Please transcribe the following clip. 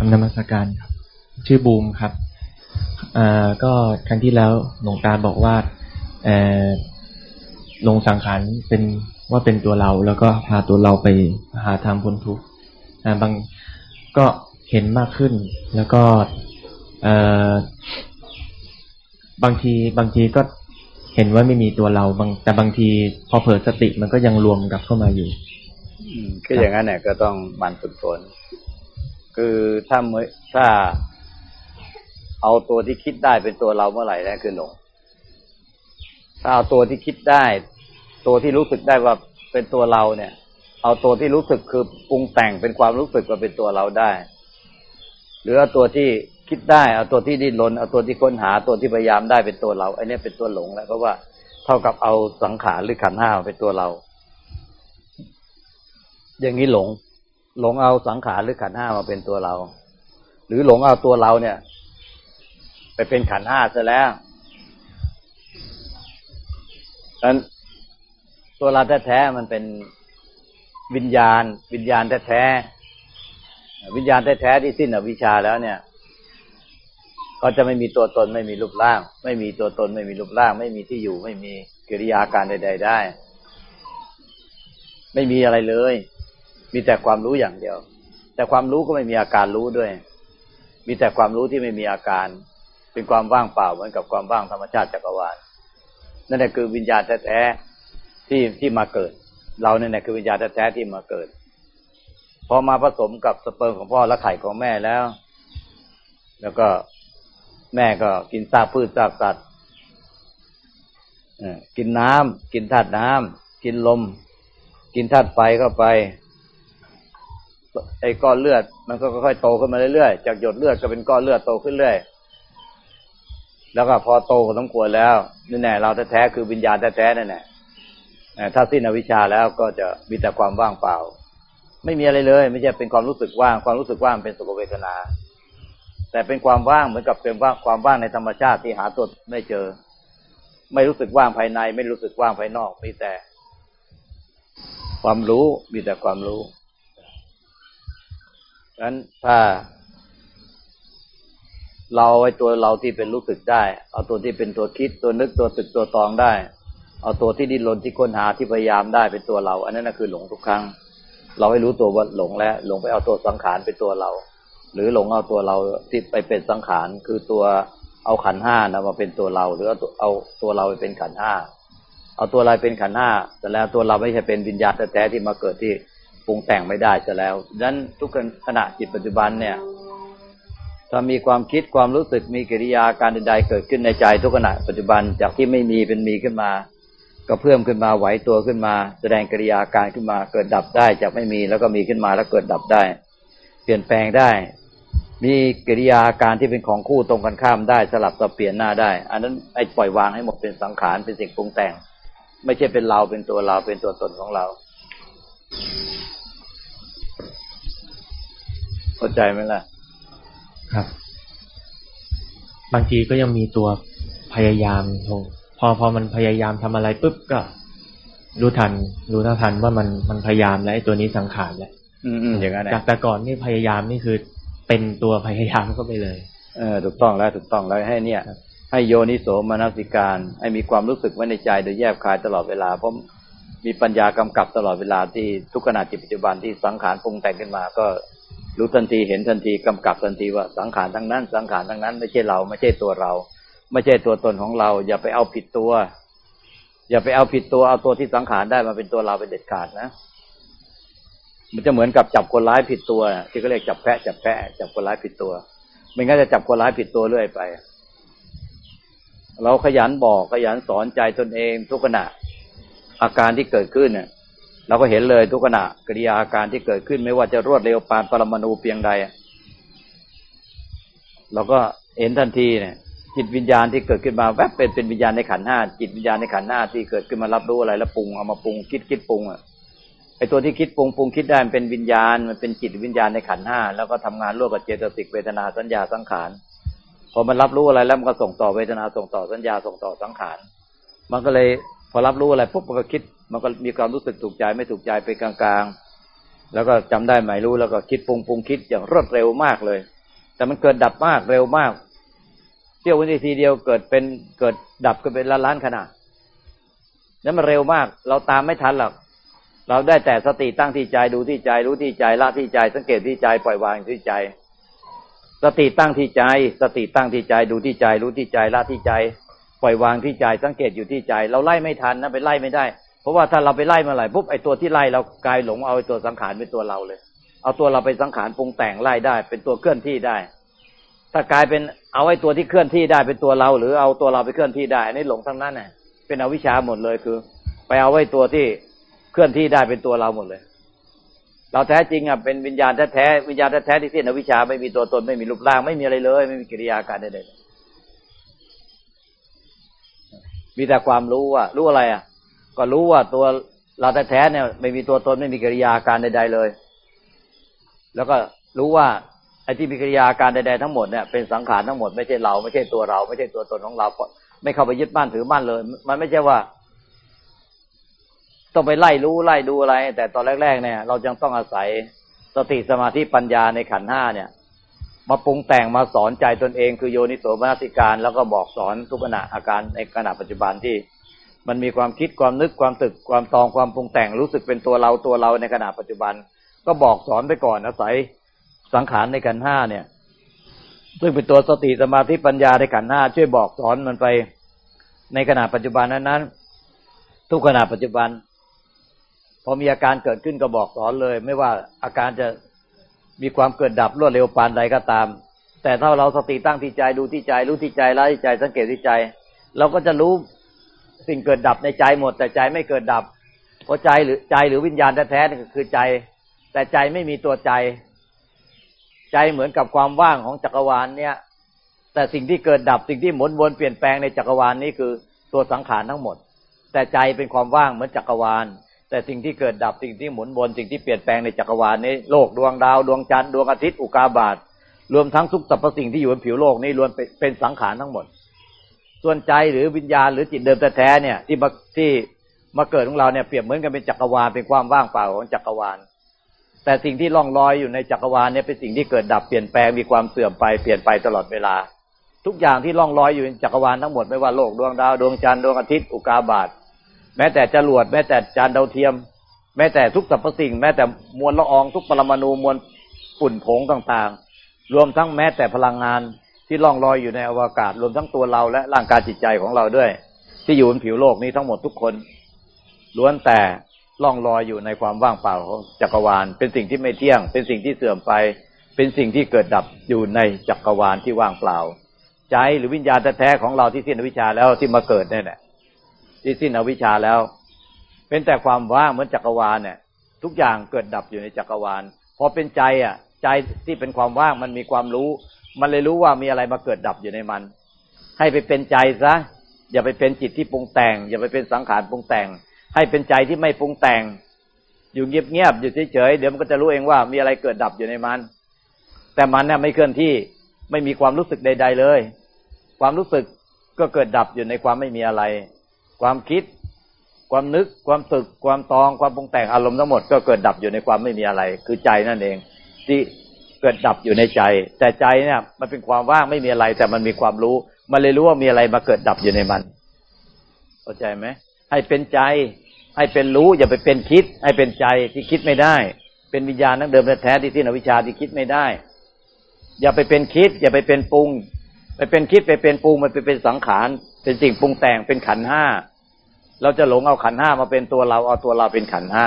ทำนมัสการครับ ชื่อบูมครับอ่าก็ครั้งที่แล้วหลวงตาบอกว่าเออลงสังขารเป็นว่าเป็นตัวเรา แล้วก็พาตัวเราไปหาทางพ้นทุกข์บางก็เห็นมากขึ้น แล้วก็เออบางทีบางทีก็เห็นว่าไม่มีตัวเราบางแต่บางทีพอเผลอสติมันก็ยังรวมกลับเข้ามาอยู่คืออย่างนั้นเนี่ยก็ต้องมันฝึกฝน คือถ้าเมื่อถ้า เอาตัวที่คิดได้เป็นตัวเราเมื่อไหร่นั่นคือหลงถ้าเอาตัวที่คิดได้ ตัวที่รู้สึกได้ว่าเป็นตัวเราเนี่ย เอาตัวที่รู้สึกคือปรุงแต่งเป็นความรู้สึกว่าเป็นตัวเราได้ หรือเอาตัวที่คิดได้เอาตัวที่ดิ้นรนเอาตัวที่ค้นหาตัวที่พยายามได้เป็นตัวเราไอ้นี่เป็นตัวหลงแล้วเพราะว่าเท่ากับเอาสังขารหรือขันห้าเป็นตัวเรา อย่างนี้หลง หลงเอาสังขารหรือขันห้ามาเป็นตัวเรา หรือหลงเอาตัวเราเนี่ย ไปเป็นขันห้าซะแล้วนั้นตัวเราแท้ๆมันเป็นวิญญาณ วิญญาณแท้ๆวิญญาณแท้ๆที่สิ้นอวิชชาแล้วเนี่ยก็จะไม่มีตัวตนไม่มีรูปร่าง ไม่มีตัวตนไม่มีรูปร่าง ไม่มีที่อยู่ไม่มีกิริยาการใด ๆ ได้ ไม่มีอะไรเลย มีแต่ความรู้อย่างเดียว แต่ความรู้ก็ไม่มีอาการรู้ด้วย มีแต่ความรู้ที่ไม่มีอาการ เป็นความว่างเปล่าเหมือนกับความว่างธรรมชาติจักรวาลนั่นแหละคือวิญญาณแท้ๆที่ที่มาเกิด เราเนี่ยคือวิญญาณแท้ๆที่มาเกิด พอมาผสมกับสเปิร์มของพ่อและไข่ของแม่แล้ว แล้วก็แม่ก็กินซากพืชซากสัตว์กินน้ำกินธาตุน้ำกินลม กินธาตุไฟเข้าไป ไอ้ก้อนเลือด มันก็ค่อยๆโตขึ้นมาเรื่อยๆจากหยดเลือดก็เป็นก้อนเลือดโตขึ้นเรื่อยแล้วก็พอโตก็ต้องกลัวแล้วนี่แน่เราแท้ๆคือวิญญาณแท้ๆนั่นแหละถ้าสิ้นอวิชชาแล้วก็จะมีแต่ความว่างเปล่า ไม่มีอะไรเลย ไม่ใช่เป็นความรู้สึกว่าง ความรู้สึกว่างเป็นสุขเวทนา แต่เป็นความว่างเหมือนกับเป็นว่าความว่างในธรรมชาติที่หาตัวไม่เจอ ไม่รู้สึกว่างภายใน ไม่รู้สึกว่างภายนอก มีแต่ ความรู้มีแต่ความรู้ นั้นถ้า เราไอ้ตัวเราที่เป็นรู้สึกได้ เอาตัวที่เป็นตัวคิดตัวนึกตัวตึกตัวตองได้ เอาตัวที่ดิ้นรนที่ค้นหาที่พยายามได้เป็นตัวเรา อันนั้นนะคือหลงทุกครั้ง เราให้รู้ตัวว่าหลงแล้ว หลงไปเอาตัวสังขารเป็นตัวเรา หรือหลงเอาตัวเราที่ไปเป็นสังขารคือตัวเอาขันห้านะมาเป็นตัวเรา หรือเอาเอาตัวเราไปเป็นขันห้าเอาตัวเราเป็นขันห้าแต่แล้วตัวเราไม่ใช่เป็นวิญญาณแท้ที่มาเกิดที่ ปรุงแต่งไม่ได้จะแล้วดังนั้นทุกขณะจิตปัจจุบันเนี่ย ถ้ามีความคิดความรู้สึกมีกิริยาการใดๆเกิดขึ้นในใจทุกขณะปัจจุบันจากที่ไม่มีเป็นมีขึ้นมา ก็เพิ่มขึ้นมาไหวตัวขึ้นมา แสดงกิริยาการขึ้นมา เกิดดับได้จากไม่มีแล้วก็มีขึ้นมาแล้วเกิดดับได้ เปลี่ยนแปลงได้ มีกิริยาการที่เป็นของคู่ตรงกันข้ามได้สลับสับเปลี่ยนหน้าได้ อันนั้นไอ้ปล่อยวางให้หมดเป็นสังขารเป็นสิ่งปรุงแต่ง ไม่ใช่เป็นเราเป็นตัวเราเป็นตัวตนของเรา เข้าใจไหมล่ะ ครับ บางทีก็ยังมีตัวพยายามทงพอพอมันพยายามทำอะไรปุ๊บก็ รู้ทัน รู้ท่าทันว่ามันมันพยายามแล้วไอ้ตัวนี้สังขารแล้วอืมอย่างนั้นจากแต่ก่อนนี่พยายามนี่คือเป็นตัวพยายามก็ไปเลย เออถูกต้องแล้วถูกต้องแล้วให้เนี่ย ให้โยนิโสมนสิการ ให้มีความรู้สึกไว้ในใจโดยแยบคายตลอดเวลาเพราะมีปัญญากำกับตลอดเวลาที่ทุกขณะจิตปัจจุบันที่สังขารปรุงแต่งขึ้นมา ก็ รู้ทันทีเห็นทันทีกำกับทันทีว่าสังขารทั้งนั้น สังขารทั้งนั้น ไม่ใช่เราไม่ใช่ตัวเรา ไม่ใช่ตัวตนของเรา อย่าไปเอาผิดตัว อย่าไปเอาผิดตัวเอาตัวที่สังขารได้มาเป็นตัวเราเป็นเด็ดขาดนะ มันจะเหมือนกับจับคนร้ายผิดตัวที่เขาเรียกจับแพะจับแพะจับคนร้ายผิดตัว ไม่งั้นจะจับคนร้ายผิดตัวเรื่อยไป เราขยันบอกขยันสอนใจตนเองทุกขณะอาการที่เกิดขึ้นเนี่ย เราก็เห็นเลยทุกขณะกิริยาอาการที่เกิดขึ้นไม่ว่าจะรวดเร็วปานปรมาณูเพียงใดเราก็เห็นทันทีเนี่ย จิตวิญญาณที่เกิดขึ้นมาแวบเป็นเป็นวิญญาณในขันห้าจิตวิญญาณในขันห้าที่เกิดขึ้นมารับรู้อะไรแล้วปรุงเอามาปรุงคิดคิดปรุงอะไอตัวที่คิดปรุงปรุงคิดได้มันเป็นวิญญาณมันเป็นจิตวิญญาณในขันห้าแล้วก็ทำงานร่วมกับเจตสิกเวทนาสัญญาสังขารพอมันรับรู้อะไรแล้วมันก็ส่งต่อเวทนาส่งต่อสัญญาส่งต่อสังขารมันก็เลย พอรับรู้อะไรปุ๊บมันก็คิด มันก็มีความรู้สึกถูกใจไม่ถูกใจไปกลางๆ แล้วก็จำได้หมายรู้แล้วก็คิดปรุงปรุงคิดอย่างรวดเร็วมากเลย แต่มันเกิดดับมากเร็วมากเที่ยววินาทีเดียวเกิดเป็นเกิดดับก็เป็นล้านล้านขนาดนั้นมันเร็วมาก เราตามไม่ทันหรอกเราได้แต่สติตั้งที่ใจดูที่ใจรู้ที่ใจละที่ใจ สังเกตที่ใจปล่อยวางที่ใจ สติตั้งที่ใจ สติตั้งที่ใจดูที่ใจรู้ที่ใจละที่ใจ ปล่อยวางที่ใจสังเกตอยู่ที่ใจ เราไล่ไม่ทันนะไปไล่ไม่ได้ เพราะว่าถ้าเราไปไล่มื่อไหร่ปุ๊บไอ้ตัวที่ไล่เรากลายหลงเอาไอ้ตัวสังขารเป็นตัวเราเลย เอาตัวเราไปสังขารปรุงแต่งไล่ได้ เป็นตัวเคลื่อนที่ได้ ถ้ากลายเป็นเอาไอ้ตัวที่เคลื่อนที่ได้เป็นตัวเรา หรือเอาตัวเราไปเคลื่อนที่ได้อันนี้หลงทั้งนั้นน่ยเป็นอวิชชาหมดเลยคือ ไปเอาไว้ตัวที่เคลื่อนที่ได้เป็นตัวเราหมดเลย เราแท้จริงอะเป็นวิญญาณแท้ๆวิญญาณแท้ๆที่สิ้นอวิชชาไม่มีตัวตนไม่มีรูปร่างไม่มีอะไรเลย ไม่มีกิริยาการใดๆ มีแต่ความรู้ว่า รู้อะไรอะ ก็รู้ว่าตัวเราแท้ๆเนี่ย ไม่มีตัวตนไม่มีกิริยาการใด ๆเลย แล้วก็รู้ว่าไอ้ที่มีกิริยาการใดๆทั้งหมดเนี่ยเป็นสังขารทั้งหมดไม่ใช่เราไม่ใช่ตัวเราไม่ใช่ตัวตนของเราไม่เข้าไปยึดมั่นถือมั่นเลย มันไม่ใช่ว่า ต้องไปไล่รู้ไล่ดูอะไร แต่ตอนแรก ๆ เนี่ย เรายังต้องอาศัยสติสมาธิปัญญาในขันห้าเนี่ย มาปรุงแต่งมาสอนใจตนเอง คือโยนิโสมนสิการ แล้วก็บอกสอนทุกขณะอาการในขณะปัจจุบันที่ มันมีความคิดความนึกความตึกความตองความปรุงแต่งรู้สึกเป็นตัวเราตัวเราในขณะปัจจุบัน ก็บอกสอนไปก่อนอาศัยสังขารในขันห้าเนี่ย ซึ่งเป็นตัวสติสมาธิปัญญาในขันห้าช่วยบอกสอนมันไปในขณะปัจจุบันนั้นๆทุกขณะปัจจุบันพอมีอาการเกิดขึ้นก็บอกสอนเลย ไม่ว่าอาการจะ มีความเกิดดับรวดเร็วปานใดก็ตาม แต่ถ้าเราสติตั้งที่ใจดูที่ใจรู้ที่ใจละที่ใจสังเกตที่ใจ เราก็จะรู้สิ่งเกิดดับในใจหมด แต่ใจไม่เกิดดับเพราะใจหรือใจหรือวิญญาณแท้ๆคือใจ แต่ใจไม่มีตัวใจ ใจเหมือนกับความว่างของจักรวาลเนี่ย แต่สิ่งที่เกิดดับสิ่งที่หมุนวนเปลี่ยนแปลงในจักรวาลนี้คือตัวสังขารทั้งหมด แต่ใจเป็นความว่างเหมือนจักรวาล แต่สิ่งที่เกิดดับสิ่งที่หมุนวนสิ่งที่เปลี่ยนแปลงในจักรวาลนี้โลกดวงดาวดวงจันทร์ดวงอาทิตย์อุกาบาตรวมทั้งทุกสรรพสิ่งที่อยู่บนผิวโลกนี้รวมเป็นสังขารทั้งหมด ส่วนใจหรือวิญญาณหรือจิตเดิมแท้ๆเนี่ยที่มาที่มาเกิดของเราเนี่ยเปรียบเหมือนกันเป็นจักรวาลเป็นความว่างเปล่าของจักรวาล แต่สิ่งที่ล่องลอยอยู่ในจักรวาลเนี่ยเป็นสิ่งที่เกิดดับเปลี่ยนแปลงมีความเสื่อมไปเปลี่ยนไปตลอดเวลา ทุกอย่างที่ล่องลอยอยู่ในจักรวาลทั้งหมดไม่ว่าโลกดวงดาวดวงจันทร์ดวงอาทิตย์อุกาบาต แม้แต่จรวดแม้แต่จานดาวเทียม แม้แต่ทุกสรรพสิ่ง แม้แต่มวลละอองทุกปรมาณูมวลฝุ่นผงต่างๆ รวมทั้งแม้แต่พลังงานที่ล่องลอยอยู่ในอวกาศ รวมทั้งตัวเราและร่างกายจิตใจของเราด้วย ที่อยู่บนผิวโลกนี้ทั้งหมดทุกคน ล้วนแต่ล่องลอยอยู่ในความว่างเปล่าของจักรวาล เป็นสิ่งที่ไม่เที่ยง เป็นสิ่งที่เสื่อมไป เป็นสิ่งที่เกิดดับอยู่ในจักรวาลที่ว่างเปล่า ใจหรือวิญญาณแท้ๆของเราที่สิ้นวิชชาแล้วที่มาเกิดเนี่ย ที่สิ้นอวิชชาแล้ว เป็นแต่ความว่างเหมือนจักรวาลเนี่ย ทุกอย่างเกิดดับอยู่ในจักรวาลพอเป็นใจอะ ใจที่เป็นความว่างมันมีความรู้ มันเลยรู้ว่ามีอะไรมาเกิดดับอยู่ในมัน ให้ไปเป็นใจซะอย่าไปเป็นจิตที่ปรุงแต่ง อย่าไปเป็นสังขารปรุงแต่ง ให้เป็นใจที่ไม่ปรุงแต่ง อยู่เงียบๆอยู่เฉยๆเดี๋ยวมันก็จะรู้เองว่ามีอะไรเกิดดับอยู่ในมัน แต่มันเนี่ยไม่เคลื่อนที่ไม่มีความรู้สึกใด ๆเลย ความรู้สึกก็เกิดดับอยู่ในความไม่มีอะไร ความคิด ความนึก ความตึก ความตอง ความปรุงแต่งอารมณ์ทั้งหมดก็เกิดดับอยู่ในความไม่มีอะไร คือใจนั่นเอง ที่เกิดดับอยู่ในใจ แต่ใจเนี่ยมันเป็นความว่างไม่มีอะไร แต่มันมีความรู้ มันเลยรู้ว่ามีอะไรมาเกิดดับอยู่ในมันเข้าใจไหมให้เป็นใจ ให้เป็นรู้อย่าไปเป็นคิด ให้เป็นใจที่คิดไม่ได้ เป็นวิญญาณนั่งเดิมแท้ที่ที่นวิชาที่คิดไม่ได้ อย่าไปเป็นคิด อย่าไปเป็นปรุง ไปเป็นคิดไปเป็นปรุงมันไปเป็นสังขารเป็นสิ่งปรุงแต่งเป็นขันห้าเราจะหลงเอาขันห้ามาเป็นตัวเราเอาตัวเราเป็นขันห้า